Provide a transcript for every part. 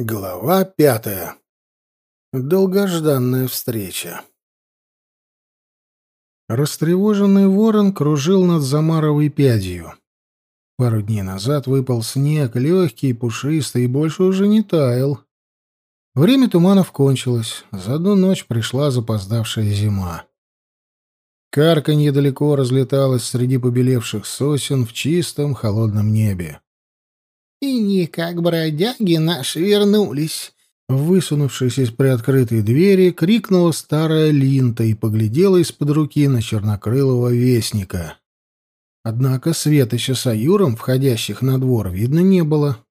Глава пятая. Долгожданная встреча. Растревоженный ворон кружил над Замаровой пядью. Пару дней назад выпал снег, легкий, пушистый, и больше уже не таял. Время туманов кончилось, за одну ночь пришла запоздавшая зима. Карканье далеко разлеталось среди побелевших сосен в чистом холодном небе. И никак бродяги наши вернулись. Высунувшись из приоткрытой двери, крикнула старая Линта и поглядела из-под руки на чернокрылого вестника. Однако Светоча с Аюром, входящих на двор, видно не было.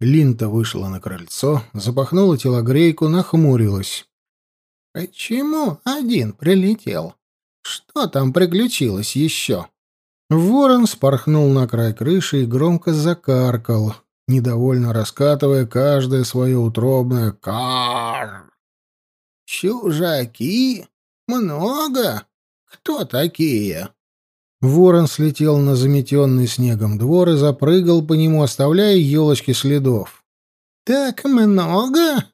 Линта вышла на крыльцо, запахнула телогрейку, нахмурилась. «Почему один прилетел? Что там приключилось еще?» Ворон спорхнул на край крыши и громко закаркал, недовольно раскатывая каждое свое утробное «кар». «Чужаки? Много? Кто такие?» Ворон слетел на заметенный снегом двор и запрыгал по нему, оставляя елочки следов. «Так много?»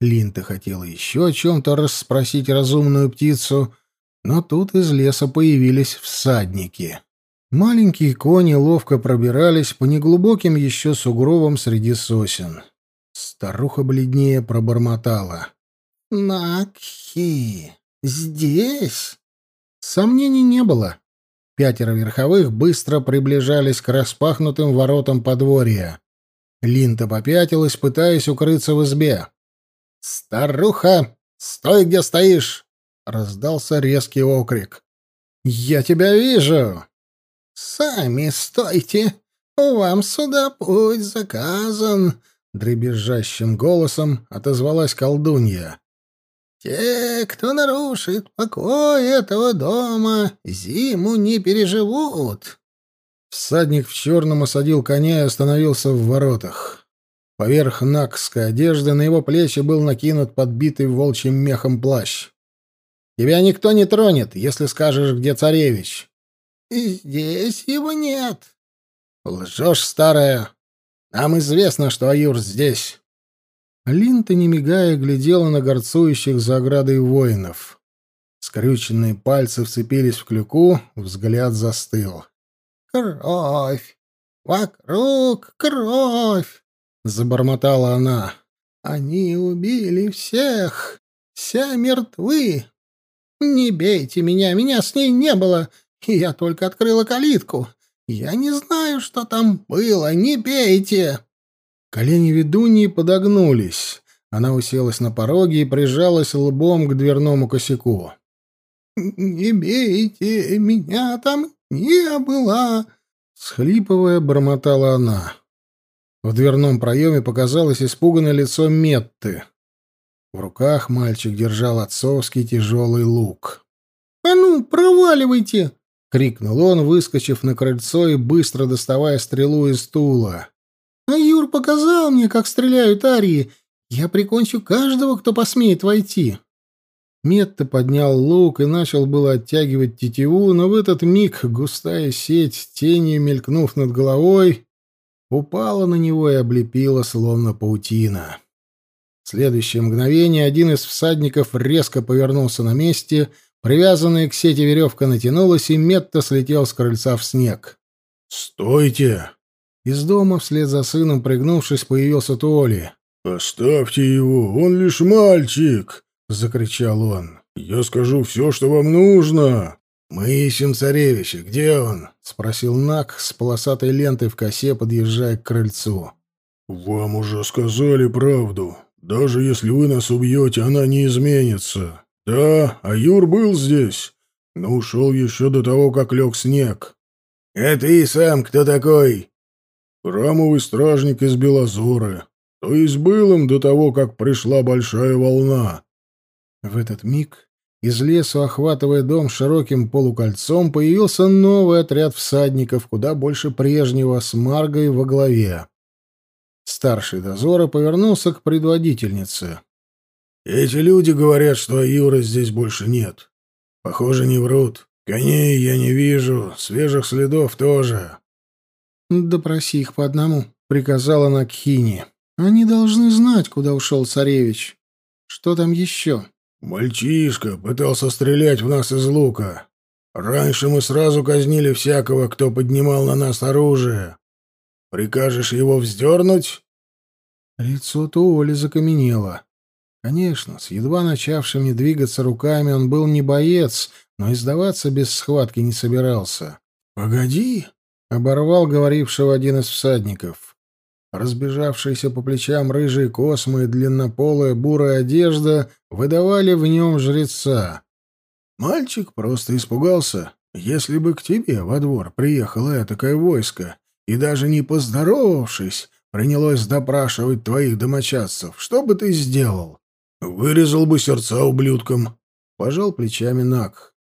Линта хотела еще о чем-то расспросить разумную птицу, но тут из леса появились всадники. Маленькие кони ловко пробирались по неглубоким еще сугробам среди сосен. Старуха бледнее пробормотала. «Накхи! Здесь?» Сомнений не было. Пятеро верховых быстро приближались к распахнутым воротам подворья. Линта попятилась, пытаясь укрыться в избе. «Старуха! Стой, где стоишь!» — раздался резкий окрик. «Я тебя вижу!» «Сами стойте! Вам сюда путь заказан!» — дребезжащим голосом отозвалась колдунья. «Те, кто нарушит покой этого дома, зиму не переживут!» Всадник в черном осадил коня и остановился в воротах. Поверх накской одежды на его плечи был накинут подбитый волчьим мехом плащ. «Тебя никто не тронет, если скажешь, где царевич. «Здесь его нет». «Лжешь, старая. Нам известно, что Аюр здесь». Линта, не мигая, глядела на горцующих за оградой воинов. Скрюченные пальцы вцепились в клюку, взгляд застыл. «Кровь! Вокруг кровь!» — забормотала она. «Они убили всех! Все мертвы! Не бейте меня, меня с ней не было! Я только открыла калитку. Я не знаю, что там было. Не бейте!» Колени ведуньи подогнулись. Она уселась на пороге и прижалась лбом к дверному косяку. «Не бейте! Меня там не было!» Схлипывая, бормотала она. В дверном проеме показалось испуганное лицо Метты. В руках мальчик держал отцовский тяжелый лук. «А ну, проваливайте!» Крикнул он, выскочив на крыльцо и быстро доставая стрелу из стула. А Юр показал мне, как стреляют арии. Я прикончу каждого, кто посмеет войти. Метта поднял лук и начал было оттягивать тетиву, но в этот миг густая сеть, тенью мелькнув над головой, упала на него и облепила, словно паутина. В следующее мгновение один из всадников резко повернулся на месте — Привязанная к сети веревка натянулась, и Метта слетел с крыльца в снег. «Стойте!» Из дома вслед за сыном, пригнувшись, появился Толи. «Оставьте его, он лишь мальчик!» — закричал он. «Я скажу все, что вам нужно!» «Мы ищем царевича. Где он?» — спросил Нак с полосатой лентой в косе, подъезжая к крыльцу. «Вам уже сказали правду. Даже если вы нас убьете, она не изменится. «Да, а Юр был здесь, но ушел еще до того, как лег снег». «Это и сам кто такой?» «Храмовый стражник из Белозоры. То есть был им до того, как пришла большая волна». В этот миг из лесу, охватывая дом широким полукольцом, появился новый отряд всадников, куда больше прежнего, с Маргой во главе. Старший дозора повернулся к предводительнице. Эти люди говорят, что Юры здесь больше нет. Похоже, не врут. Коней я не вижу, свежих следов тоже. «Допроси их по одному», — приказала она Кхине. Они должны знать, куда ушел царевич. Что там еще? Мальчишка пытался стрелять в нас из лука. Раньше мы сразу казнили всякого, кто поднимал на нас оружие. Прикажешь его вздернуть?» Лицо Туоли закаменело. Конечно, с едва начавшими двигаться руками он был не боец, но и сдаваться без схватки не собирался. «Погоди!» — оборвал говорившего один из всадников. Разбежавшиеся по плечам рыжие космы и длиннополая бурая одежда выдавали в нем жреца. Мальчик просто испугался. Если бы к тебе во двор приехало этакое войско, и даже не поздоровавшись, принялось допрашивать твоих домочадцев, что бы ты сделал? Вырезал бы сердца ублюдкам. Пожал плечами Нак.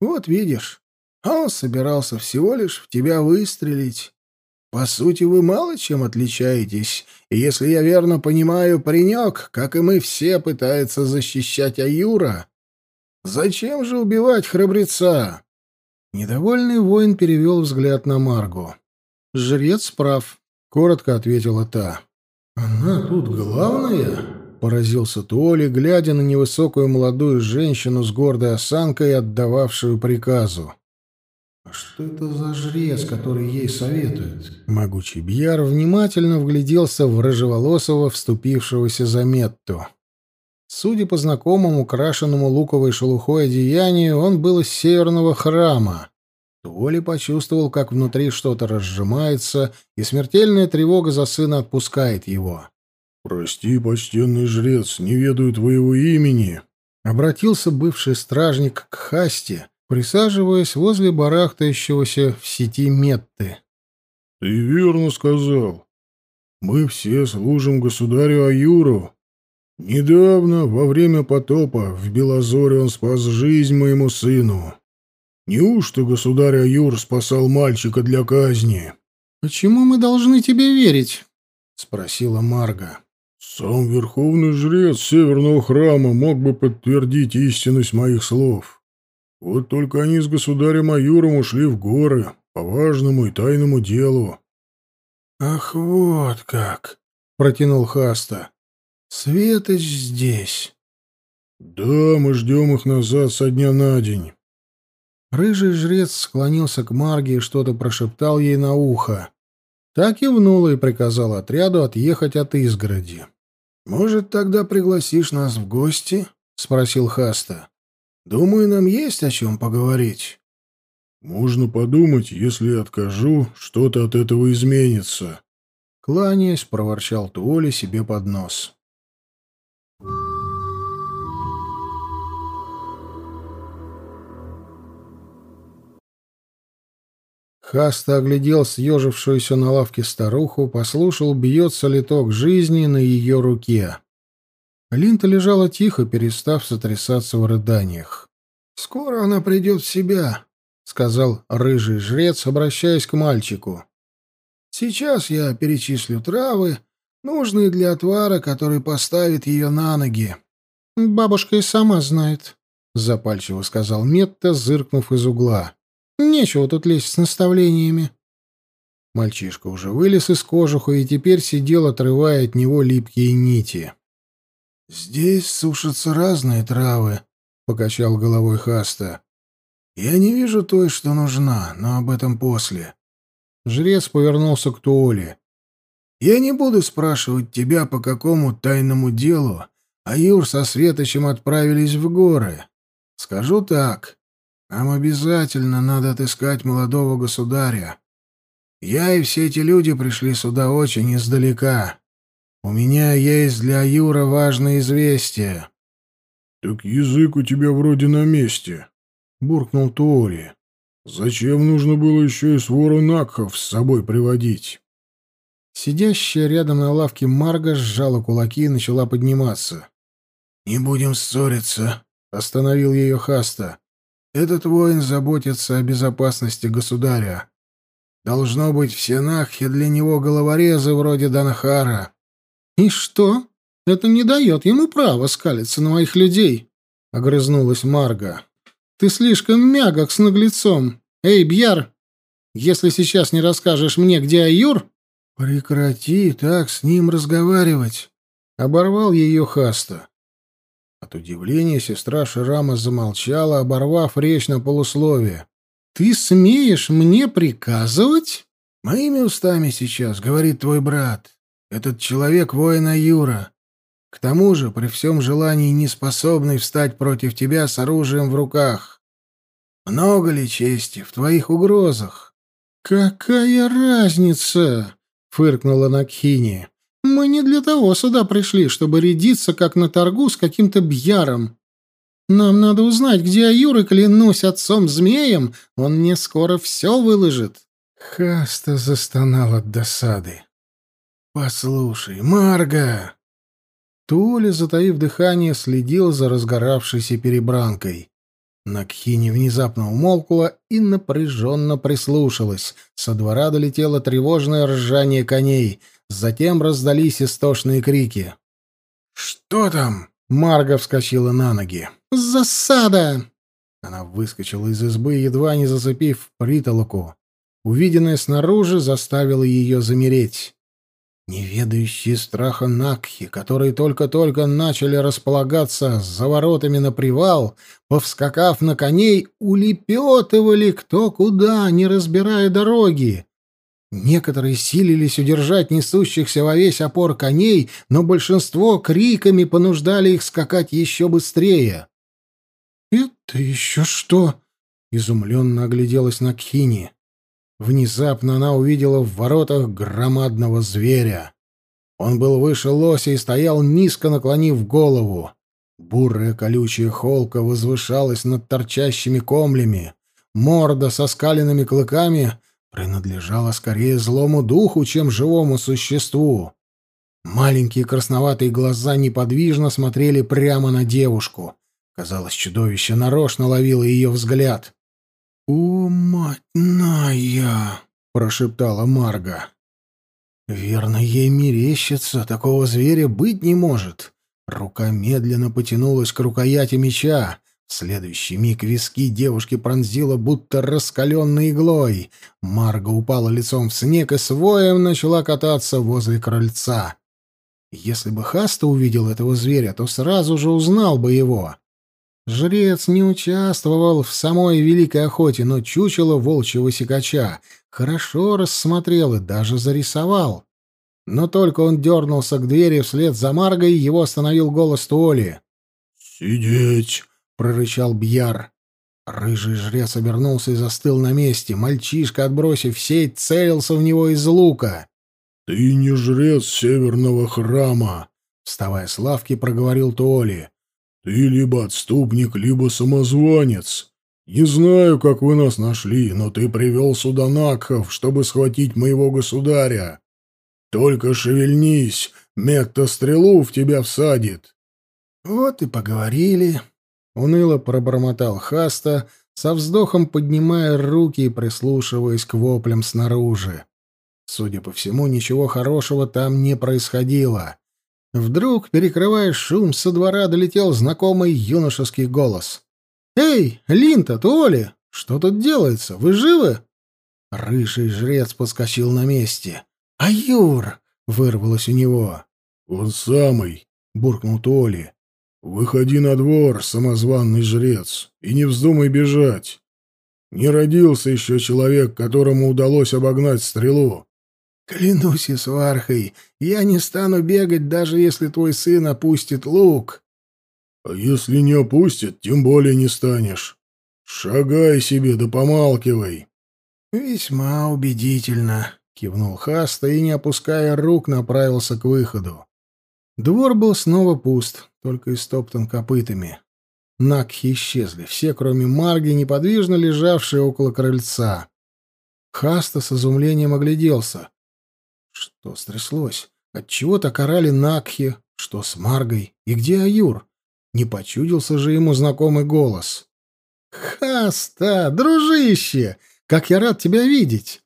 Вот видишь, а он собирался всего лишь в тебя выстрелить. По сути, вы мало чем отличаетесь, и, если я верно понимаю, паренек, как и мы все, пытается защищать Аюра. Зачем же убивать храбреца?» Недовольный воин перевел взгляд на Маргу. «Жрец прав», — коротко ответила та. «Она тут главная?» — поразился Туоли, глядя на невысокую молодую женщину с гордой осанкой, отдававшую приказу. «А что это за жрец, который ей советует?» Могучий Бьяр внимательно вгляделся в рыжеволосого, вступившегося за Метту. Судя по знакомому, крашенному луковой шелухой одеянию, он был из северного храма. Толи почувствовал, как внутри что-то разжимается, и смертельная тревога за сына отпускает его. «Прости, почтенный жрец, не ведаю твоего имени», — обратился бывший стражник к Хасте, присаживаясь возле барахтающегося в сети Метты. «Ты верно сказал. Мы все служим государю Аюру. Недавно, во время потопа, в Белозоре он спас жизнь моему сыну. Неужто государь Аюр спасал мальчика для казни? Почему мы должны тебе верить? спросила Марга. Сам верховный жрец северного храма мог бы подтвердить истинность моих слов. Вот только они с государем Аюром ушли в горы по важному и тайному делу. Ах, вот как, протянул Хаста. Светоч здесь. Да, мы ждем их назад со дня на день. Рыжий жрец склонился к Марге и что-то прошептал ей на ухо. Так кивнула и приказал отряду отъехать от изгороди. «Может, тогда пригласишь нас в гости?» — спросил Хаста. «Думаю, нам есть о чем поговорить». «Можно подумать, если откажу, что-то от этого изменится». Кланяясь, проворчал Туоли себе под нос. Хаста оглядел съежившуюся на лавке старуху, послушал, бьется ли ток жизни на ее руке. Линта лежала тихо, перестав сотрясаться в рыданиях. «Скоро она придет в себя», — сказал рыжий жрец, обращаясь к мальчику. «Сейчас я перечислю травы, нужные для отвара, который поставит ее на ноги». «Бабушка и сама знает», — запальчиво сказал Метта, зыркнув из угла. Нечего тут лезть с наставлениями. Мальчишка уже вылез из кожуха и теперь сидел, отрывая от него липкие нити. «Здесь сушатся разные травы», — покачал головой Хаста. «Я не вижу той, что нужна, но об этом после». Жрец повернулся к Туоле. «Я не буду спрашивать тебя, по какому тайному делу, а Юр со Светочем отправились в горы. Скажу так. Нам обязательно надо отыскать молодого государя. Я и все эти люди пришли сюда очень издалека. У меня есть для Юра важное известие. — Так язык у тебя вроде на месте, — буркнул Туори. — Зачем нужно было еще и свору Накхов с собой приводить? Сидящая рядом на лавке Марга сжала кулаки и начала подниматься. — Не будем ссориться, — остановил ее Хаста. Этот воин заботится о безопасности государя. Должно быть, все Нахи для него головорезы вроде Данхара. И что? Это не дает ему права скалиться на моих людей, — огрызнулась Марга. Ты слишком мягок с наглецом. Эй, Бьяр, если сейчас не расскажешь мне, где Аюр, Прекрати так с ним разговаривать, оборвал ее Хаста. От удивления сестра Ширама замолчала, оборвав речь на полусловие. Ты смеешь мне приказывать? Моими устами сейчас, говорит твой брат. Этот человек воина Юра. К тому же, при всем желании не способный встать против тебя с оружием в руках. Много ли чести в твоих угрозах? Какая разница? фыркнула Накхини. Мы не для того сюда пришли, чтобы рядиться, как на торгу с каким-то бьяром. Нам надо узнать, где Аюр, клянусь отцом-змеем, он мне скоро все выложит. Хаста застонал от досады. «Послушай, Марга!» Туля, затаив дыхание, следил за разгоравшейся перебранкой. Накхини внезапно умолкла и напряженно прислушалась. Со двора долетело тревожное ржание коней. Затем раздались истошные крики. «Что там?» — Марга вскочила на ноги. «Засада!» Она выскочила из избы, едва не зацепив притолоку. Увиденное снаружи заставило ее замереть. Неведающие страха Накхи, которые только-только начали располагаться за воротами на привал, повскакав на коней, улепетывали кто куда, не разбирая дороги. Некоторые силились удержать несущихся во весь опор коней, но большинство криками понуждали их скакать еще быстрее. «Это еще что?» — изумленно огляделась Накхини. Внезапно она увидела в воротах громадного зверя. Он был выше лося и стоял низко наклонив голову. Бурая колючая холка возвышалась над торчащими комлями. Морда со скаленными клыками принадлежала скорее злому духу, чем живому существу. Маленькие красноватые глаза неподвижно смотрели прямо на девушку. Казалось, чудовище нарочно ловило ее взгляд. «О, мать Ная!» — прошептала Марга. «Верно, ей мерещится, такого зверя быть не может». Рука медленно потянулась к рукояти меча. В следующий миг виски девушки пронзила, будто раскаленной иглой. Марга упала лицом в снег и с воем начала кататься возле крыльца. Если бы Хаста увидел этого зверя, то сразу же узнал бы его. Жрец не участвовал в самой великой охоте, но чучело волчьего сикача хорошо рассмотрел и даже зарисовал. Но только он дернулся к двери вслед за Маргой, его остановил голос Туоли. «Сидеть!» — прорычал Бьяр. Рыжий жрец обернулся и застыл на месте. Мальчишка, отбросив сеть, целился в него из лука. «Ты не жрец северного храма!» — вставая с лавки, проговорил Туоли. Ты либо отступник, либо самозванец. Не знаю, как вы нас нашли, но ты привел сюда Накхов, чтобы схватить моего государя. Только шевельнись, Мекта стрелу в тебя всадит. Вот и поговорили. Уныло пробормотал Хаста, со вздохом поднимая руки и прислушиваясь к воплям снаружи. Судя по всему, ничего хорошего там не происходило. Вдруг, перекрывая шум, со двора долетел знакомый юношеский голос. «Эй, Линта, Туоли, что тут делается? Вы живы?» Рыжий жрец подскочил на месте. «А Юр!» — вырвалось у него. «Он самый!» — буркнул Туоли. «Выходи на двор, самозванный жрец, и не вздумай бежать. Не родился еще человек, которому удалось обогнать стрелу. Клянусь Исвархой, я не стану бегать, даже если твой сын опустит лук. А если не опустит, тем более не станешь. Шагай себе да помалкивай. Весьма убедительно, кивнул Хаста и, не опуская рук, направился к выходу. Двор был снова пуст, только истоптан копытами. Накхи исчезли, все, кроме Марги, неподвижно лежавшие около крыльца. Хаста с изумлением огляделся. Что стряслось? Отчего так орали Накхи? Что с Маргой? И где Аюр? Не почудился же ему знакомый голос. «Хаста, дружище! Как я рад тебя видеть!»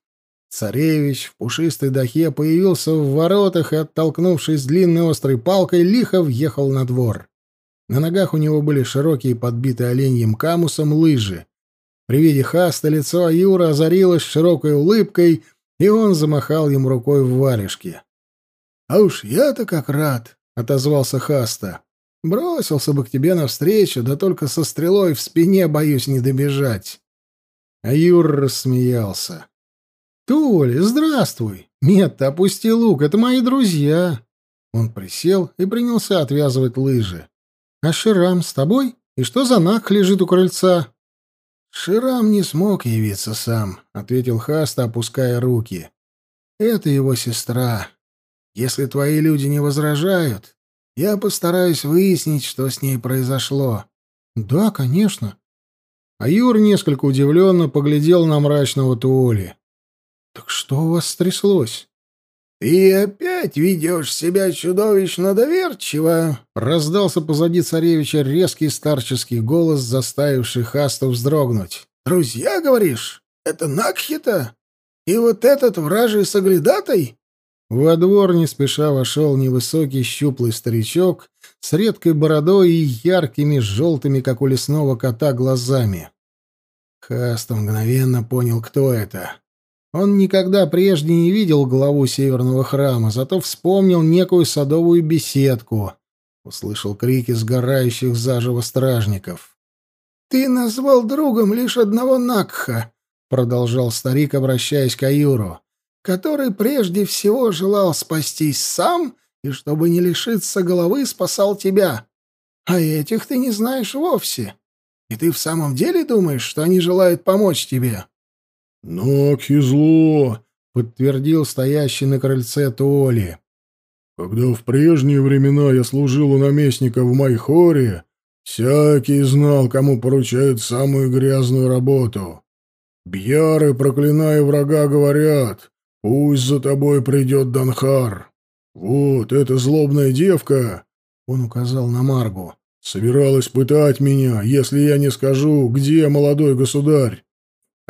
Царевич в пушистой дахе появился в воротах и, оттолкнувшись длинной острой палкой, лихо въехал на двор. На ногах у него были широкие, подбитые оленьим камусом, лыжи. При виде Хаста лицо Аюра озарилось широкой улыбкой, и он замахал ему рукой в варежке. «А уж я-то как рад!» — отозвался Хаста. «Бросился бы к тебе навстречу, да только со стрелой в спине боюсь не добежать». А Юр рассмеялся. «Тули, здравствуй! Нет, опусти лук, это мои друзья!» Он присел и принялся отвязывать лыжи. «А Ширам с тобой? И что за нах лежит у крыльца?» «Ширам не смог явиться сам», — ответил Хаста, опуская руки. «Это его сестра. Если твои люди не возражают, я постараюсь выяснить, что с ней произошло». «Да, конечно». А Юр несколько удивленно поглядел на мрачного Туоли. «Так что у вас стряслось?» «Ты опять ведешь себя чудовищно доверчиво!» — раздался позади царевича резкий старческий голос, заставивший Хасту вздрогнуть. «Друзья, говоришь? Это Накхита? И вот этот вражий соглядатай?» Во двор не спеша вошел невысокий щуплый старичок с редкой бородой и яркими желтыми, как у лесного кота, глазами. Хаст мгновенно понял, кто это. Он никогда прежде не видел главу северного храма, зато вспомнил некую садовую беседку. Услышал крики сгорающих заживо стражников. «Ты назвал другом лишь одного Накха», — продолжал старик, обращаясь к Аюру, «который прежде всего желал спастись сам и, чтобы не лишиться головы, спасал тебя. А этих ты не знаешь вовсе. И ты в самом деле думаешь, что они желают помочь тебе?» «Накхи зло», — подтвердил стоящий на крыльце Туоли. «Когда в прежние времена я служил у наместника в Майхоре, всякий знал, кому поручают самую грязную работу. Бьяры, проклиная врага, говорят, пусть за тобой придет Данхар. Вот эта злобная девка, — он указал на Маргу, — собиралась пытать меня, если я не скажу, где молодой государь.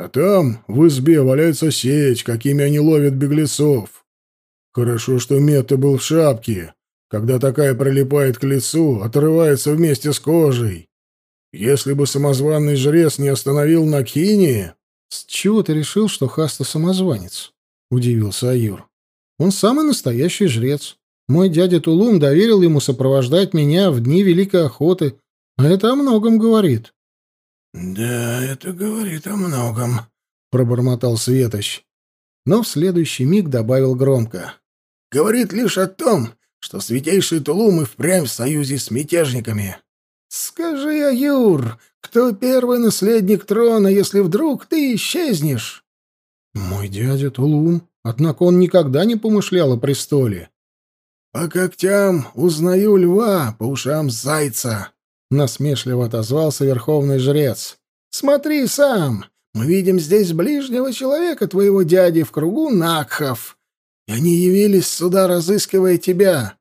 А там, в избе, валяется сеть, какими они ловят беглецов. Хорошо, что Метта был в шапке. Когда такая прилипает к лицу, отрывается вместе с кожей. Если бы самозванный жрец не остановил на кине... — С чего ты решил, что Хаста самозванец? — удивился Аюр. — Он самый настоящий жрец. Мой дядя Тулум доверил ему сопровождать меня в дни Великой Охоты, а это о многом говорит. «Да, это говорит о многом», — пробормотал Светоч. Но в следующий миг добавил громко. «Говорит лишь о том, что святейший Тулум и впрямь в союзе с мятежниками. Скажи, Аюр, кто первый наследник трона, если вдруг ты исчезнешь?» «Мой дядя Тулум, однако он никогда не помышлял о престоле». «По когтям узнаю льва, по ушам зайца», насмешливо отозвался верховный жрец. Смотри сам. Мы видим здесь ближнего человека твоего дяди в кругу Накхов. И они явились сюда, разыскивая тебя.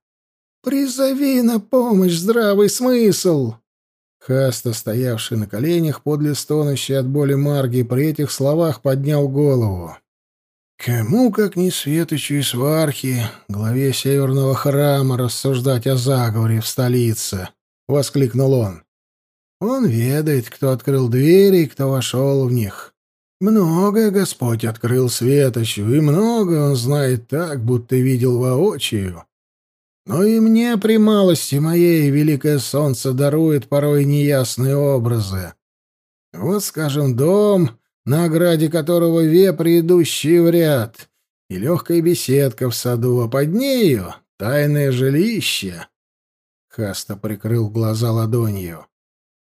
Призови на помощь здравый смысл. Хаста, стоявший на коленях подле стонущей от боли Марги, при этих словах поднял голову. Кому, как не Светочу и Свархи, главе Северного храма, рассуждать о заговоре в столице? — воскликнул он. «Он ведает, кто открыл двери и кто вошел в них. Многое Господь открыл светочу, и многое он знает так, будто видел воочию. Но и мне при малости моей великое солнце дарует порой неясные образы. Вот, скажем, дом, на ограде которого вепри, идущие в ряд, и легкая беседка в саду, а под нею — тайное жилище». Хаста прикрыл глаза ладонью.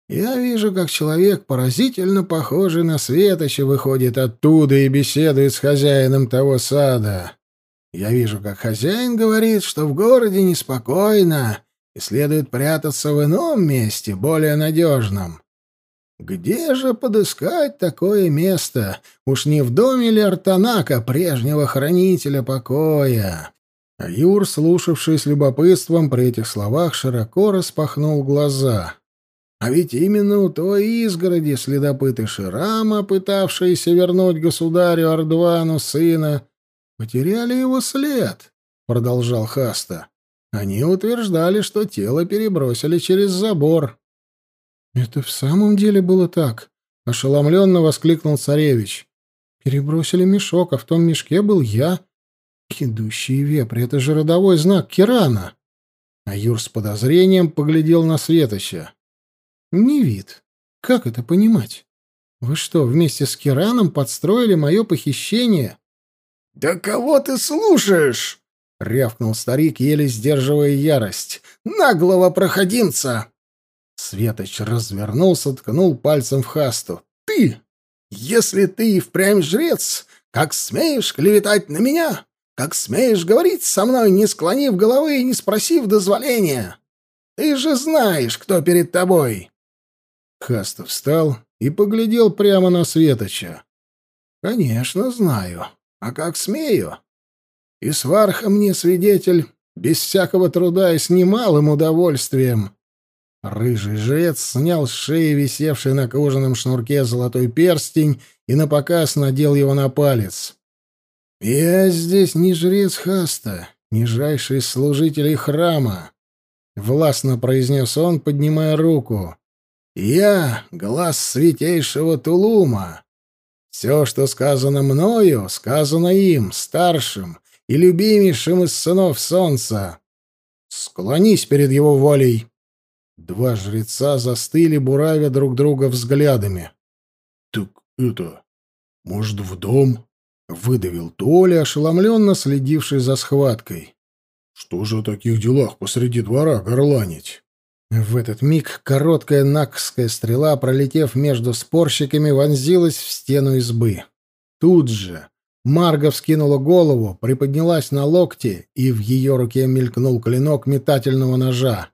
Я вижу, как человек, поразительно похожий на Светоча, выходит оттуда и беседует с хозяином того сада. Я вижу, как хозяин говорит, что в городе неспокойно и следует прятаться в ином месте, более надежном. Где же подыскать такое место? Уж не в доме ли Артанака, прежнего хранителя покоя? А Юр, слушавший с любопытством при этих словах, широко распахнул глаза. А ведь именно у той изгороди следопыты Ширама, пытавшиеся вернуть государю Ардвану сына, потеряли его след, — продолжал Хаста. Они утверждали, что тело перебросили через забор. — Это в самом деле было так? — ошеломленно воскликнул царевич. Перебросили мешок, а в том мешке был я. Идущий вепрь — это же родовой знак Кирана. А Юр с подозрением поглядел на Светоча. Не вид. Как это понимать? Вы что, вместе с Кираном подстроили мое похищение? — Да кого ты слушаешь? — рявкнул старик, еле сдерживая ярость. — Наглого проходимца! Светоч развернулся, ткнул пальцем в хасту. — Ты! Если ты и впрямь жрец, как смеешь клеветать на меня? Как смеешь говорить со мной, не склонив головы и не спросив дозволения? Ты же знаешь, кто перед тобой. Хаста встал и поглядел прямо на Светоча. Конечно, знаю. А как смею? И сварха мне свидетель без всякого труда и с немалым удовольствием. Рыжий жрец снял с шеи висевший на кожаном шнурке золотой перстень и напоказ надел его на палец. «Я здесь не жрец Хаста, нижайший из служителей храма», — властно произнес он, поднимая руку. «Я — глаз святейшего Тулума. Все, что сказано мною, сказано им, старшим и любимейшим из сынов солнца. Склонись перед его волей». Два жреца застыли, буравя друг друга взглядами. — Так это... Может, в дом? — выдавил Толя, ошеломленно следивший за схваткой. — Что же о таких делах посреди двора горланить? В этот миг короткая накская стрела, пролетев между спорщиками, вонзилась в стену избы. Тут же Марга вскинула голову, приподнялась на локте, и в ее руке мелькнул клинок метательного ножа.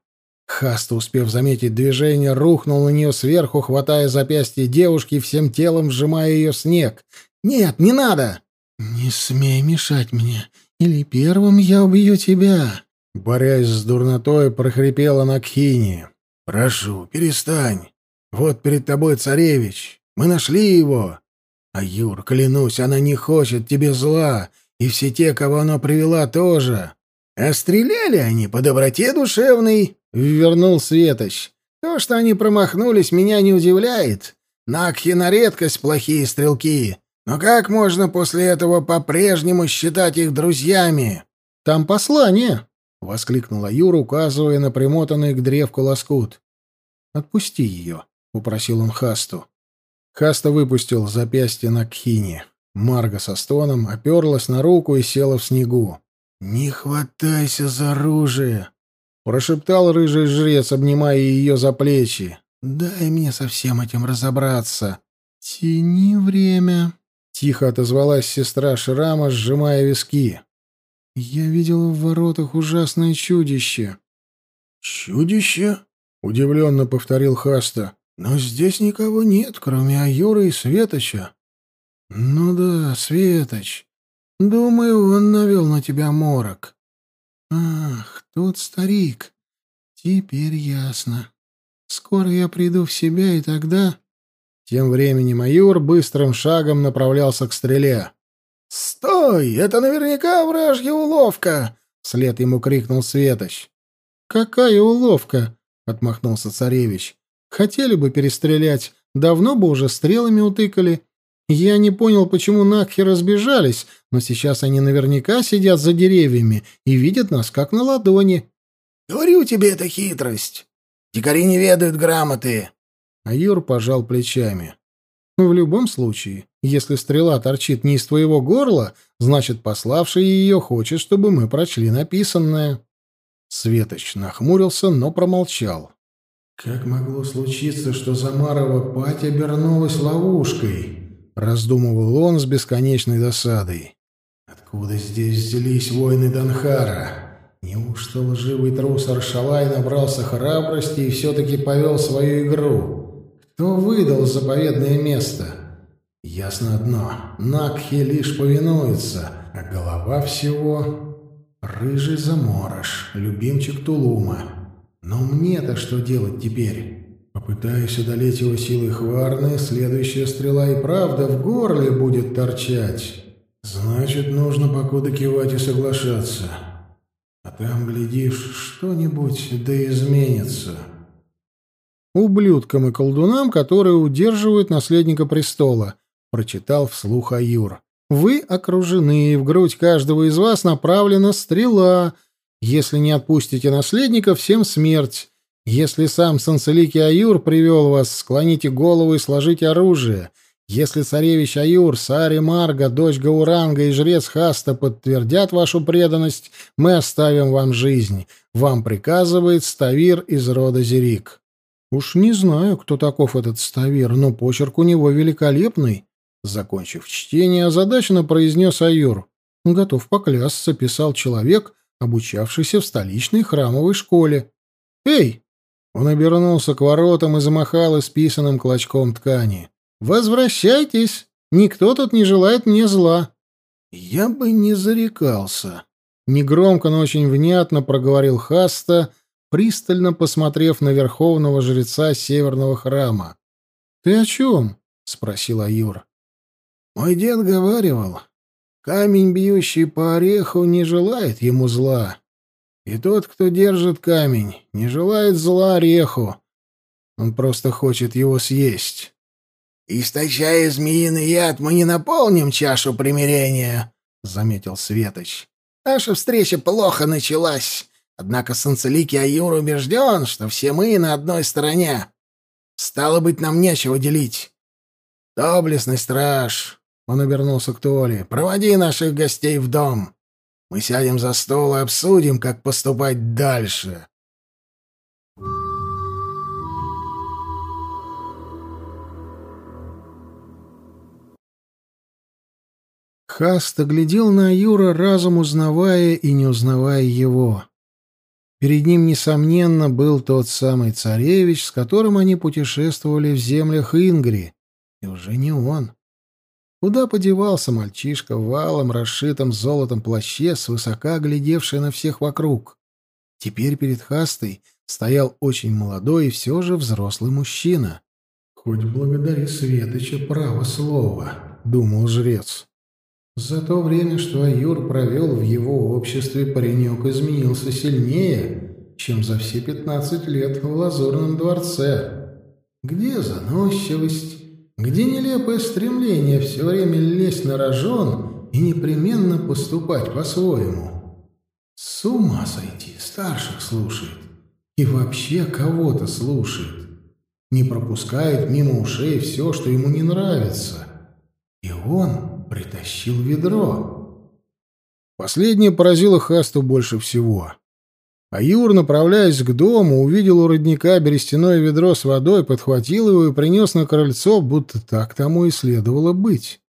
Хаста, успев заметить движение, рухнул на нее сверху, хватая запястье девушки всем телом сжимая ее в снег. «Нет, не надо!» «Не смей мешать мне, или первым я убью тебя!» Борясь с дурнотой, прохрипела Накхини. «Прошу, перестань. Вот перед тобой царевич. Мы нашли его. А Юр, клянусь, она не хочет тебе зла, и все те, кого она привела, тоже. А стреляли они по доброте душевной». — вернул Светоч. «То, что они промахнулись, меня не удивляет. Накхи на редкость плохие стрелки. Но как можно после этого по-прежнему считать их друзьями?» «Там послание!» — воскликнула Юра, указывая на примотанный к древку лоскут. «Отпусти ее», — попросил он Хасту. Хаста выпустил запястье на Кхине. Марга со стоном оперлась на руку и села в снегу. «Не хватайся за оружие!» прошептал рыжий жрец, обнимая ее за плечи. «Дай мне со всем этим разобраться». «Тяни время», — тихо отозвалась сестра Шрама, сжимая виски. «Я видела в воротах ужасное чудище». «Чудище?» — удивленно повторил Хаста. «Но здесь никого нет, кроме Аюры и Светоча». «Ну да, Светоч. Думаю, он навел на тебя морок». «Ах, тот старик. Теперь ясно. Скоро я приду в себя, и тогда...» Тем временем майор быстрым шагом направлялся к стреле. «Стой! Это наверняка вражья уловка!» — вслед ему крикнул Светоч. «Какая уловка?» — отмахнулся царевич. «Хотели бы перестрелять, давно бы уже стрелами утыкали. Я не понял, почему Накхи разбежались, но сейчас они наверняка сидят за деревьями и видят нас как на ладони. Говорю тебе, это хитрость. Дикари не ведают грамоты. А Юр пожал плечами. В любом случае, если стрела торчит не из твоего горла, значит, пославший ее хочет, чтобы мы прочли написанное. Светоч нахмурился, но промолчал. Как могло случиться, что Замарова пать обернулась ловушкой? Раздумывал он с бесконечной досадой. Откуда здесь взялись воины Данхара? Неужто лживый трус Аршалай набрался храбрости и все-таки повел свою игру? Кто выдал заповедное место? Ясно одно — Накхи лишь повинуется, а голова всего — рыжий заморож, любимчик Тулума. Но мне-то что делать теперь? Попытаюсь одолеть его силой хварны, следующая стрела и правда в горле будет торчать. Значит, нужно покуда кивать и соглашаться. А там, глядишь, что-нибудь да изменится. Ублюдкам и колдунам, которые удерживают наследника престола, — прочитал вслух Аюр. «Вы окружены, и в грудь каждого из вас направлена стрела. Если не отпустите наследника, всем смерть. Если сам Санцелики Аюр привел вас, склоните голову и сложите оружие. Если царевич Аюр, Сари Марга, дочь Гауранга и жрец Хаста подтвердят вашу преданность, мы оставим вам жизнь. Вам приказывает Ставир из рода Зерик. Уж не знаю, кто таков этот Ставир, но почерк у него великолепный. Закончив чтение, озадаченно произнес Аюр. Готов поклясться, писал человек, обучавшийся в столичной храмовой школе. «Эй!» Он обернулся к воротам и замахал исписанным клочком ткани. Возвращайтесь. Никто тут не желает мне зла. Я бы не зарекался. Негромко, но очень внятно проговорил Хаста, пристально посмотрев на верховного жреца северного храма. Ты о чем? спросил Аюр. Мой дед говаривал, камень, бьющий по ореху, не желает ему зла. И тот, кто держит камень, не желает зла ореху. Он просто хочет его съесть. «Источая змеиный яд, мы не наполним чашу примирения», — заметил Светоч. «Наша встреча плохо началась, однако Санцелики Аюр убежден, что все мы на одной стороне. Стало быть, нам нечего делить. Доблестный страж», — он обернулся к Толе, — «проводи наших гостей в дом. Мы сядем за стол и обсудим, как поступать дальше». Хаста глядел на Юра, разом узнавая и не узнавая его. Перед ним, несомненно, был тот самый царевич, с которым они путешествовали в землях Ингри, и уже не он. Куда подевался мальчишка в валом, расшитом золотом плаще, свысока глядевший на всех вокруг? Теперь перед Хастой стоял очень молодой и все же взрослый мужчина. «Хоть благодари Светоча право слова», — думал жрец. За то время, что Аюр провел в его обществе, паренек изменился сильнее, чем за все пятнадцать лет в Лазурном дворце. Где заносчивость, где нелепое стремление все время лезть на рожон и непременно поступать по-своему? С ума сойти, старших слушает. И вообще кого-то слушает. Не пропускает мимо ушей все, что ему не нравится. И он притащил ведро. Последнее поразило Хасту больше всего. А Юр, направляясь к дому, увидел у родника берестяное ведро с водой, подхватил его и принес на крыльцо, будто так тому и следовало быть.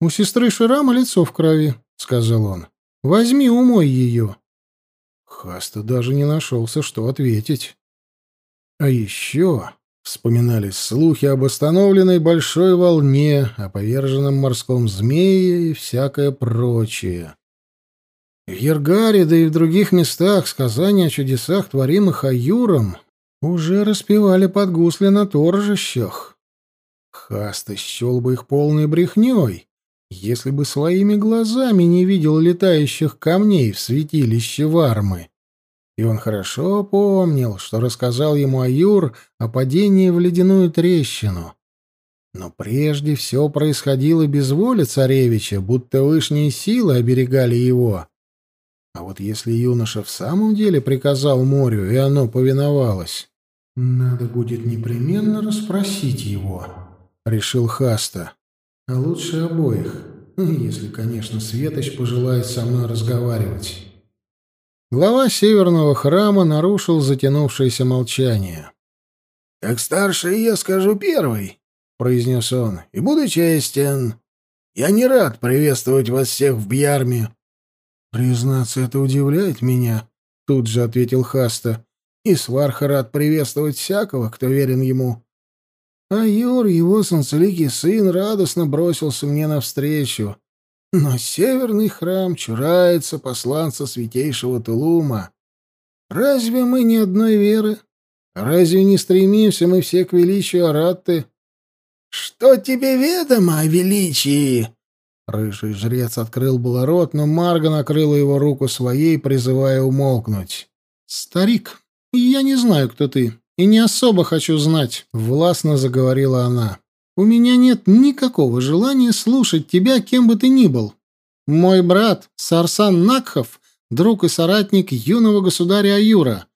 «У сестры Ширама лицо в крови», — сказал он. «Возьми, умой ее». Хаста даже не нашелся, что ответить. А еще Вспоминались слухи об остановленной большой волне, о поверженном морском змее и всякое прочее. В Ергаре, да и в других местах сказания о чудесах, творимых Аюром, уже распевали под гусли на торжищах. Хаста счел бы их полной брехней, если бы своими глазами не видел летающих камней в святилище Вармы. И он хорошо помнил, что рассказал ему Аюр о падении в ледяную трещину. Но прежде все происходило без воли царевича, будто вышние силы оберегали его. А вот если юноша в самом деле приказал морю, и оно повиновалось... — Надо будет непременно расспросить его, — решил Хаста. — А лучше обоих, если, конечно, Светоч пожелает со мной разговаривать. Глава северного храма нарушил затянувшееся молчание. «Как старший я скажу первый», — произнес он, — «и буду честен. Я не рад приветствовать вас всех в Бьярме». «Признаться, это удивляет меня», — тут же ответил Хаста. «И Сварха рад приветствовать всякого, кто верен ему». А Юр, его санцеликий сын, радостно бросился мне навстречу. Но северный храм чурается посланца святейшего Тулума. Разве мы не одной веры? Разве не стремимся мы все к величию Аратты? Что тебе ведомо о величии? Рыжий жрец открыл было рот, но Марга накрыла его руку своей, призывая умолкнуть. «Старик, я не знаю, кто ты, и не особо хочу знать», — властно заговорила она. У меня нет никакого желания слушать тебя, кем бы ты ни был. Мой брат Сарсан Накхов, друг и соратник юного государя Аюра.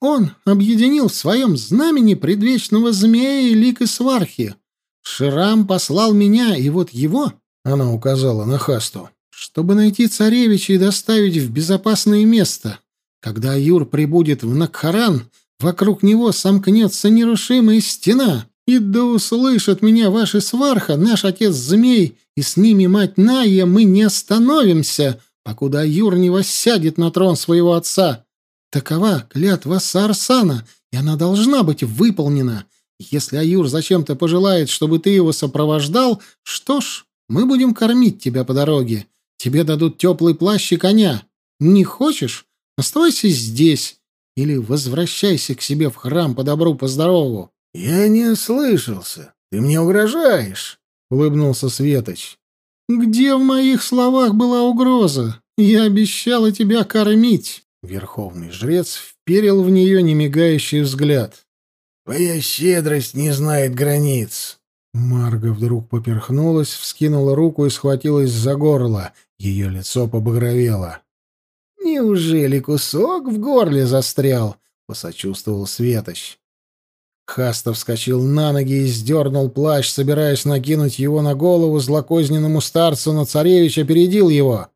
Он объединил в своем знамени предвечного змея и лик и свархи. Ширам послал меня, и вот его, — она указала на Хасту, — чтобы найти царевича и доставить в безопасное место. Когда Аюр прибудет в Накхаран, вокруг него сомкнется нерушимая стена, и да услышат меня ваши сварха, наш отец-змей, и с ними мать Ная, мы не остановимся, покуда Аюр не воссядет на трон своего отца. Такова клятва Сарсана, и она должна быть выполнена. Если Аюр зачем-то пожелает, чтобы ты его сопровождал, что ж, мы будем кормить тебя по дороге. Тебе дадут теплый плащ и коня. Не хочешь? Оставайся здесь или возвращайся к себе в храм по добру, по здорову. Я не ослышался. Ты мне угрожаешь, улыбнулся Светоч. Где в моих словах была угроза? Я обещала тебя кормить. Верховный жрец вперил в нее немигающий взгляд. Твоя щедрость не знает границ. Марга вдруг поперхнулась, вскинула руку и схватилась за горло. Ее лицо побагровело. «Неужели кусок в горле застрял?» — посочувствовал Светоч. Хаста вскочил на ноги и сдернул плащ, собираясь накинуть его на голову злокозненному старцу, но царевич опередил его.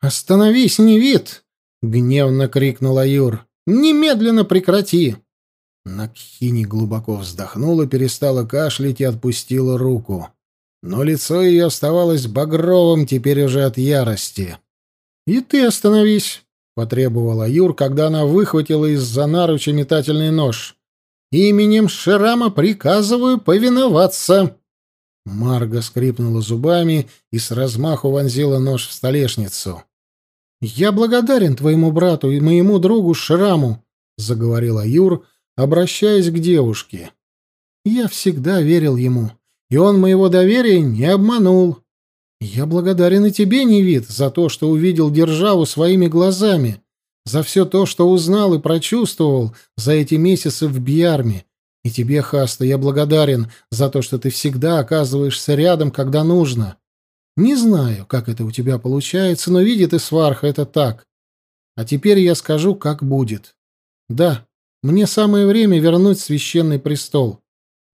«Остановись, не вид!» — гневно крикнул Аюр. «Немедленно прекрати!» Накхини глубоко вздохнула, перестала кашлять и отпустила руку. Но лицо ее оставалось багровым теперь уже от ярости. «И ты остановись!» — потребовала Юр, когда она выхватила из-за наруча метательный нож. «Именем Ширама приказываю повиноваться!» Марга скрипнула зубами и с размаху вонзила нож в столешницу. «Я благодарен твоему брату и моему другу Шраму», — заговорила Юр, обращаясь к девушке. «Я всегда верил ему, и он моего доверия не обманул. Я благодарен и тебе, Невид, за то, что увидел державу своими глазами, за все то, что узнал и прочувствовал за эти месяцы в Бьярме. И тебе, Хаста, я благодарен за то, что ты всегда оказываешься рядом, когда нужно. Не знаю, как это у тебя получается, но видит и сварха это так. А теперь я скажу, как будет. Да, мне самое время вернуть священный престол.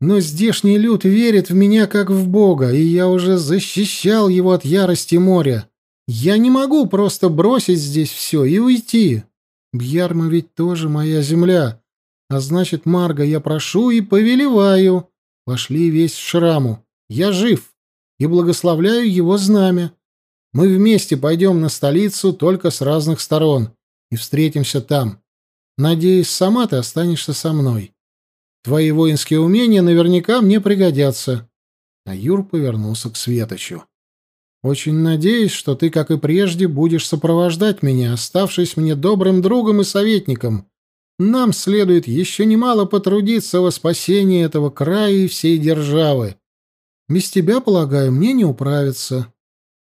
Но здешний люд верит в меня как в Бога, и я уже защищал его от ярости моря. Я не могу просто бросить здесь все и уйти. Бьярма ведь тоже моя земля. А значит, Марга, я прошу и повелеваю. Пошли весь шраму. Я жив и благословляю его знамя. Мы вместе пойдем на столицу, только с разных сторон, и встретимся там. Надеюсь, сама ты останешься со мной. Твои воинские умения наверняка мне пригодятся. А Юр повернулся к Светочу. Очень надеюсь, что ты, как и прежде, будешь сопровождать меня, оставшись мне добрым другом и советником. Нам следует еще немало потрудиться во спасении этого края и всей державы. Без тебя, полагаю, мне не управиться.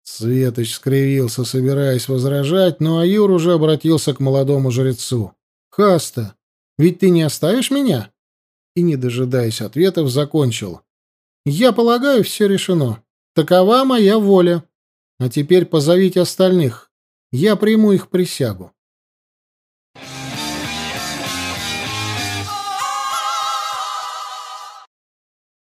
Светоч скривился, собираясь возражать, но Аюр уже обратился к молодому жрецу. «Хаста, ведь ты не оставишь меня?» И, не дожидаясь ответов, закончил. «Я полагаю, все решено. Такова моя воля. А теперь позовите остальных. Я приму их присягу».